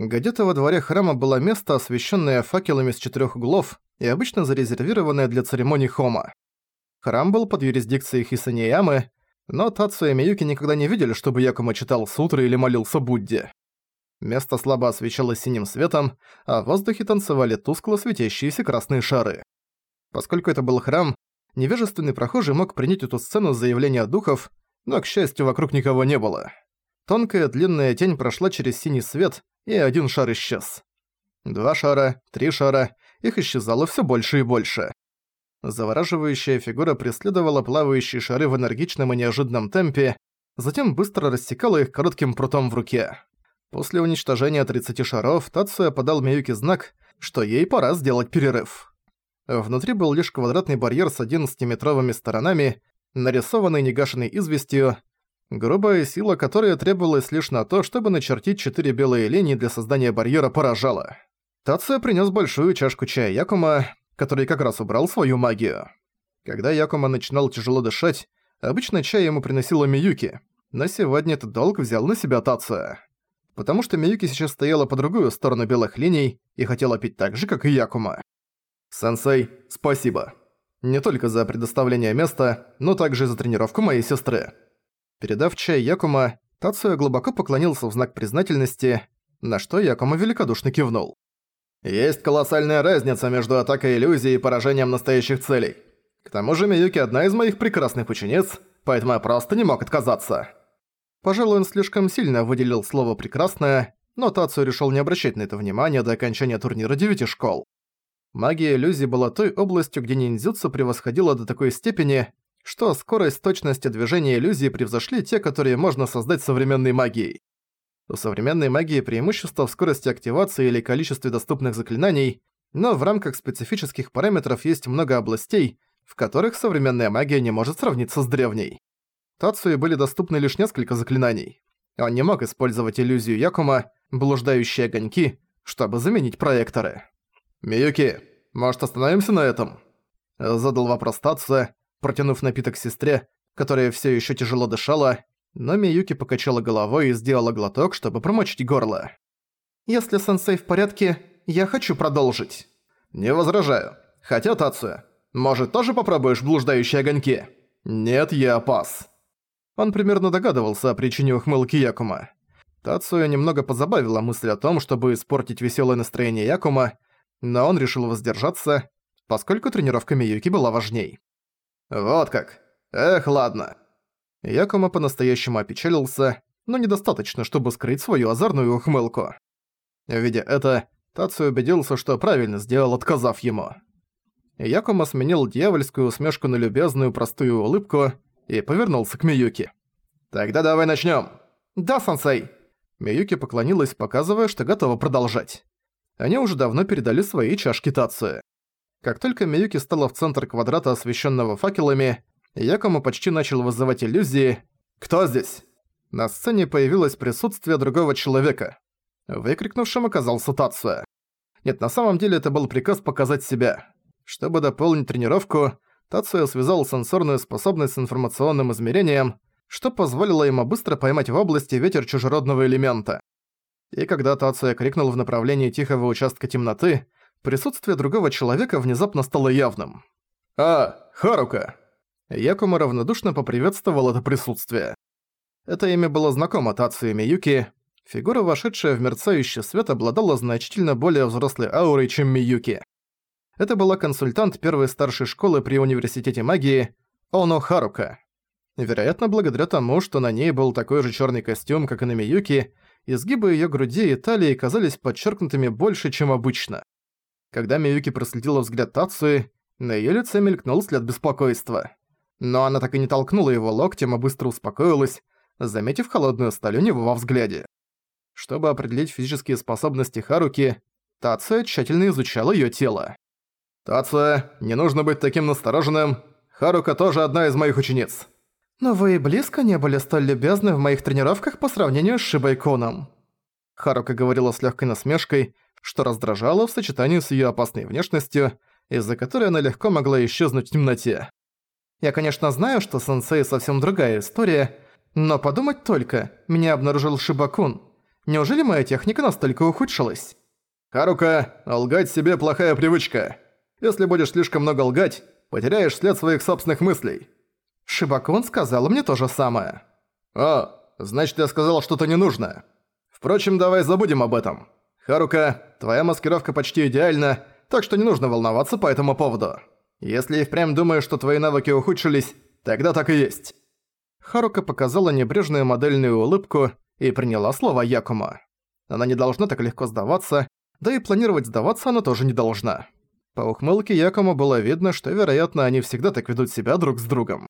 Где-то во дворе храма было место, освещенное факелами с четырех углов и обычно зарезервированное для церемоний хома. Храм был под юрисдикцией Хисаниямы, но Тацу и Миюки никогда не видели, чтобы Якума читал сутры или молился Будде. Место слабо освещалось синим светом, а в воздухе танцевали тускло светящиеся красные шары. Поскольку это был храм, невежественный прохожий мог принять эту сцену за явление духов, но, к счастью, вокруг никого не было. Тонкая длинная тень прошла через синий свет, и один шар исчез. Два шара, три шара, их исчезало все больше и больше. Завораживающая фигура преследовала плавающие шары в энергичном и неожиданном темпе, затем быстро рассекала их коротким прутом в руке. После уничтожения 30 шаров Тацуя подал Миюке знак, что ей пора сделать перерыв. Внутри был лишь квадратный барьер с 11-метровыми сторонами, нарисованный негашенной известью, грубая сила, которая требовалась лишь на то, чтобы начертить четыре белые линии для создания барьера, поражала. Тация принес большую чашку чая Якума, который как раз убрал свою магию. Когда Якума начинал тяжело дышать, обычно чай ему приносила Миюки, но сегодня этот долг взял на себя Тация. Потому что Миюки сейчас стояла по другую сторону белых линий и хотела пить так же, как и Якума. «Сенсей, спасибо. Не только за предоставление места, но также за тренировку моей сестры». Передав чай Якума, Тацуя глубоко поклонился в знак признательности, на что Якума великодушно кивнул. «Есть колоссальная разница между атакой иллюзий и поражением настоящих целей. К тому же Миюки одна из моих прекрасных учениц, поэтому я просто не мог отказаться». Пожалуй, он слишком сильно выделил слово «прекрасное», но Тацию решил не обращать на это внимания до окончания турнира девяти школ. Магия иллюзий была той областью, где ниндзюцу превосходила до такой степени, что скорость, точность и движение иллюзий превзошли те, которые можно создать современной магией. У современной магии преимущество в скорости активации или количестве доступных заклинаний, но в рамках специфических параметров есть много областей, в которых современная магия не может сравниться с древней. Тацуе были доступны лишь несколько заклинаний. Он не мог использовать иллюзию Якума, блуждающие огоньки, чтобы заменить проекторы. «Миюки, может остановимся на этом?» Задал вопрос Тацуя, протянув напиток сестре, которая все еще тяжело дышала, но Миюки покачала головой и сделала глоток, чтобы промочить горло. «Если сенсей в порядке, я хочу продолжить». «Не возражаю. Хотя, Тацуя, может, тоже попробуешь блуждающие огоньки?» «Нет, я пас». Он примерно догадывался о причине ухмылки Якума. Тацуя немного позабавила мысль о том, чтобы испортить веселое настроение Якума, но он решил воздержаться, поскольку тренировка Миюки была важней. «Вот как. Эх, ладно». Якума по-настоящему опечалился, но недостаточно, чтобы скрыть свою озорную ухмылку. Видя это, Тацию убедился, что правильно сделал, отказав ему. Якума сменил дьявольскую усмешку на любезную простую улыбку и повернулся к Миюки. «Тогда давай начнём». «Да, сенсей». Миюки поклонилась, показывая, что готова продолжать они уже давно передали свои чашки Тацию. Как только Миюки стала в центр квадрата, освещенного факелами, Якому почти начал вызывать иллюзии «Кто здесь?». На сцене появилось присутствие другого человека. Выкрикнувшим оказался Тацуя. Нет, на самом деле это был приказ показать себя. Чтобы дополнить тренировку, Тацуя связал сенсорную способность с информационным измерением, что позволило ему быстро поймать в области ветер чужеродного элемента. И когда Тацуя крикнул в направлении тихого участка темноты, присутствие другого человека внезапно стало явным. «А, Харука!» Якума равнодушно поприветствовал это присутствие. Это имя было знакомо Тацуе Миюки. Фигура, вошедшая в мерцающий свет, обладала значительно более взрослой аурой, чем Миюки. Это была консультант первой старшей школы при Университете магии Оно Харука. Вероятно, благодаря тому, что на ней был такой же черный костюм, как и на Миюки, изгибы ее груди и талии казались подчеркнутыми больше, чем обычно. Когда Миюки проследила взгляд Тацуи, на ее лице мелькнул след беспокойства. Но она так и не толкнула его локтем, а быстро успокоилась, заметив холодную сталь у него во взгляде. Чтобы определить физические способности Харуки, Тация тщательно изучала ее тело. «Тация, не нужно быть таким настороженным. Харука тоже одна из моих учениц. Но вы и близко не были столь любезны в моих тренировках по сравнению с Шибайконом. Харука говорила с легкой насмешкой, что раздражало в сочетании с ее опасной внешностью, из-за которой она легко могла исчезнуть в темноте. Я, конечно, знаю, что сенсей совсем другая история, но подумать только, меня обнаружил Шибакун. Неужели моя техника настолько ухудшилась? Харука, лгать себе плохая привычка. Если будешь слишком много лгать, потеряешь след своих собственных мыслей. Шибакун сказал мне то же самое. О, значит, я сказал что-то ненужное. Впрочем, давай забудем об этом. Харука, твоя маскировка почти идеальна, так что не нужно волноваться по этому поводу. Если и впрямь думаешь, что твои навыки ухудшились, тогда так и есть». Харука показала небрежную модельную улыбку и приняла слова Якума. Она не должна так легко сдаваться, да и планировать сдаваться она тоже не должна. По ухмылке Якума было видно, что, вероятно, они всегда так ведут себя друг с другом.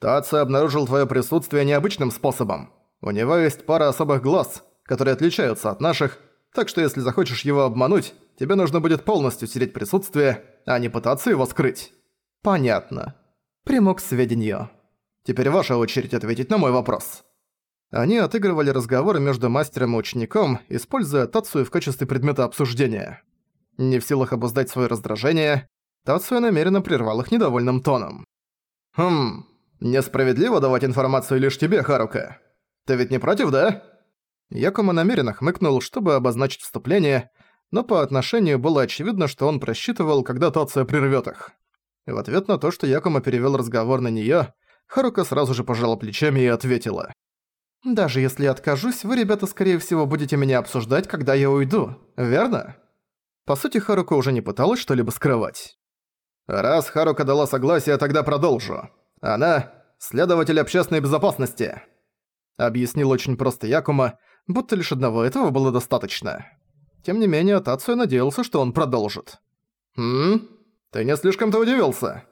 Таци обнаружил твое присутствие необычным способом. У него есть пара особых глаз, которые отличаются от наших, так что если захочешь его обмануть, тебе нужно будет полностью стереть присутствие, а не пытаться его скрыть. Понятно. Приму к сведению. Теперь ваша очередь ответить на мой вопрос. Они отыгрывали разговоры между мастером и учеником, используя Тацию в качестве предмета обсуждения. Не в силах обуздать свое раздражение, Тацуя намеренно прервал их недовольным тоном. «Хм, несправедливо давать информацию лишь тебе, Харука. Ты ведь не против, да?» Якума намеренно хмыкнул, чтобы обозначить вступление, но по отношению было очевидно, что он просчитывал, когда Тация прервёт их. В ответ на то, что Якума перевёл разговор на неё, Харука сразу же пожала плечами и ответила. «Даже если я откажусь, вы, ребята, скорее всего, будете меня обсуждать, когда я уйду, верно?» По сути, Харука уже не пыталась что-либо скрывать. «Раз Харука дала согласие, тогда продолжу. Она – следователь общественной безопасности», – объяснил очень просто Якума, будто лишь одного этого было достаточно. Тем не менее, Тацуя надеялся, что он продолжит. «Хм? Ты не слишком-то удивился?»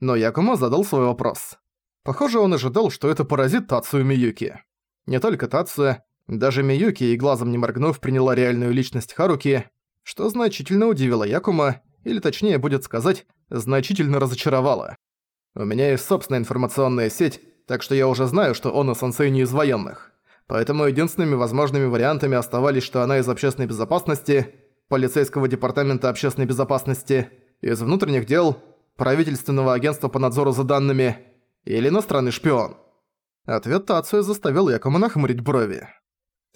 Но Якума задал свой вопрос. Похоже, он ожидал, что это поразит Тацию Миюки. Не только Тацуя, даже Миюки и глазом не моргнув приняла реальную личность Харуки, что значительно удивило Якума, или точнее будет сказать, значительно разочаровало. У меня есть собственная информационная сеть, так что я уже знаю, что он и сенсей не из военных. Поэтому единственными возможными вариантами оставались, что она из общественной безопасности, полицейского департамента общественной безопасности, из внутренних дел, правительственного агентства по надзору за данными или иностранный шпион. Ответ Тацию заставил Якома нахмурить брови.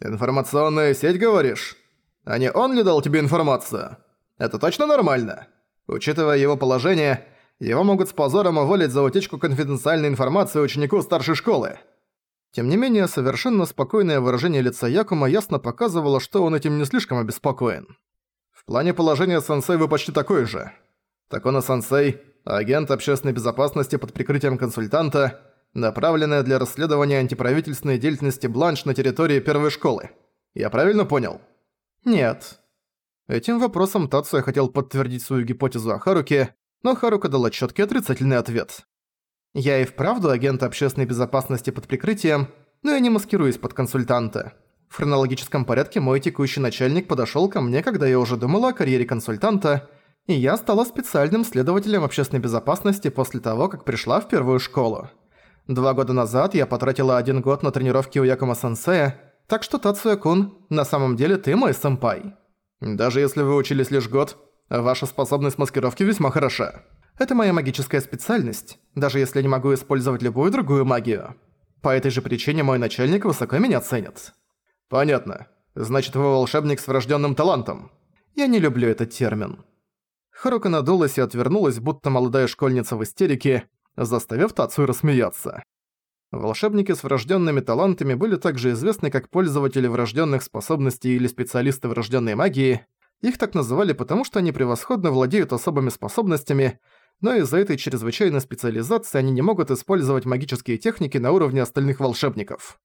«Информационная сеть, говоришь? А не он ли дал тебе информацию? Это точно нормально? Учитывая его положение, его могут с позором уволить за утечку конфиденциальной информации ученику старшей школы». Тем не менее, совершенно спокойное выражение лица Якума ясно показывало, что он этим не слишком обеспокоен. «В плане положения сенсей вы почти такой же. Такона сенсей – агент общественной безопасности под прикрытием консультанта, направленная для расследования антиправительственной деятельности Бланш на территории первой школы. Я правильно понял?» «Нет». Этим вопросом Тацуя хотел подтвердить свою гипотезу о Харуке, но Харука дала чёткий отрицательный ответ. Я и вправду агент общественной безопасности под прикрытием, но я не маскируюсь под консультанта. В хронологическом порядке мой текущий начальник подошёл ко мне, когда я уже думала о карьере консультанта, и я стала специальным следователем общественной безопасности после того, как пришла в первую школу. Два года назад я потратила один год на тренировки у Якома-сенсея, так что Тацуя-кун, на самом деле ты мой сэмпай. Даже если вы учились лишь год, ваша способность маскировки весьма хороша. Это моя магическая специальность, даже если не могу использовать любую другую магию. По этой же причине мой начальник высоко меня ценит. Понятно. Значит, вы волшебник с врожденным талантом. Я не люблю этот термин. Харука надулась и отвернулась, будто молодая школьница в истерике, заставив Тацию рассмеяться. Волшебники с врожденными талантами были также известны как пользователи врожденных способностей или специалисты врожденной магии. Их так называли потому, что они превосходно владеют особыми способностями, но из-за этой чрезвычайной специализации они не могут использовать магические техники на уровне остальных волшебников.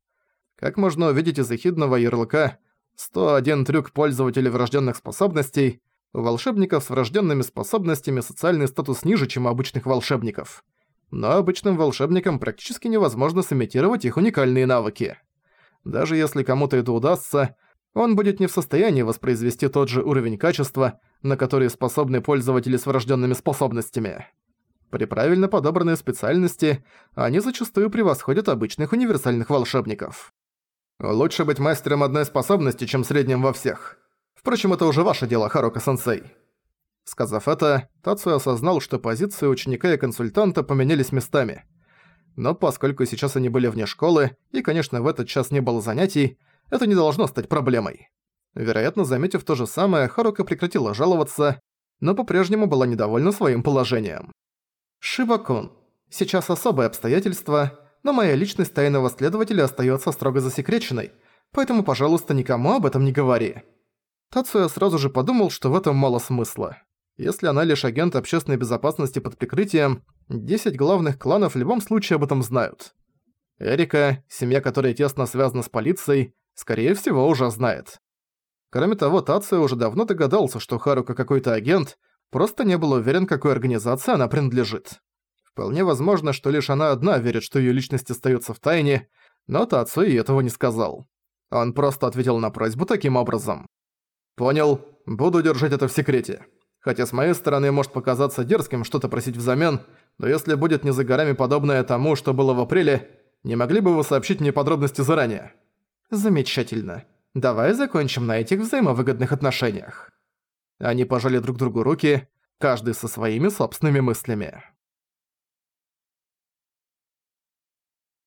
Как можно увидеть из эхидного ярлыка «101 трюк пользователей врожденных способностей», у волшебников с врожденными способностями социальный статус ниже, чем у обычных волшебников. Но обычным волшебникам практически невозможно сымитировать их уникальные навыки. Даже если кому-то это удастся, он будет не в состоянии воспроизвести тот же уровень качества, на который способны пользователи с врожденными способностями. При правильно подобранной специальности они зачастую превосходят обычных универсальных волшебников. Лучше быть мастером одной способности, чем средним во всех. Впрочем, это уже ваше дело, Харука-сенсей. Сказав это, Тацу осознал, что позиции ученика и консультанта поменялись местами. Но поскольку сейчас они были вне школы, и, конечно, в этот час не было занятий, это не должно стать проблемой. Вероятно, заметив то же самое, Харука прекратила жаловаться, но по-прежнему была недовольна своим положением. «Шибакун, сейчас особые обстоятельства, но моя личность тайного следователя остается строго засекреченной, поэтому, пожалуйста, никому об этом не говори». Тацуя сразу же подумал, что в этом мало смысла. Если она лишь агент общественной безопасности под прикрытием, 10 главных кланов в любом случае об этом знают. Эрика, семья которой тесно связана с полицией, скорее всего, уже знает. Кроме того, Тацио уже давно догадался, что Харука какой-то агент, просто не был уверен, какой организации она принадлежит. Вполне возможно, что лишь она одна верит, что её личность остаётся в тайне, но Тацио и этого не сказал. Он просто ответил на просьбу таким образом. «Понял, буду держать это в секрете. Хотя с моей стороны может показаться дерзким что-то просить взамен, но если будет не за горами подобное тому, что было в апреле, не могли бы вы сообщить мне подробности заранее?» «Замечательно. Давай закончим на этих взаимовыгодных отношениях». Они пожали друг другу руки, каждый со своими собственными мыслями.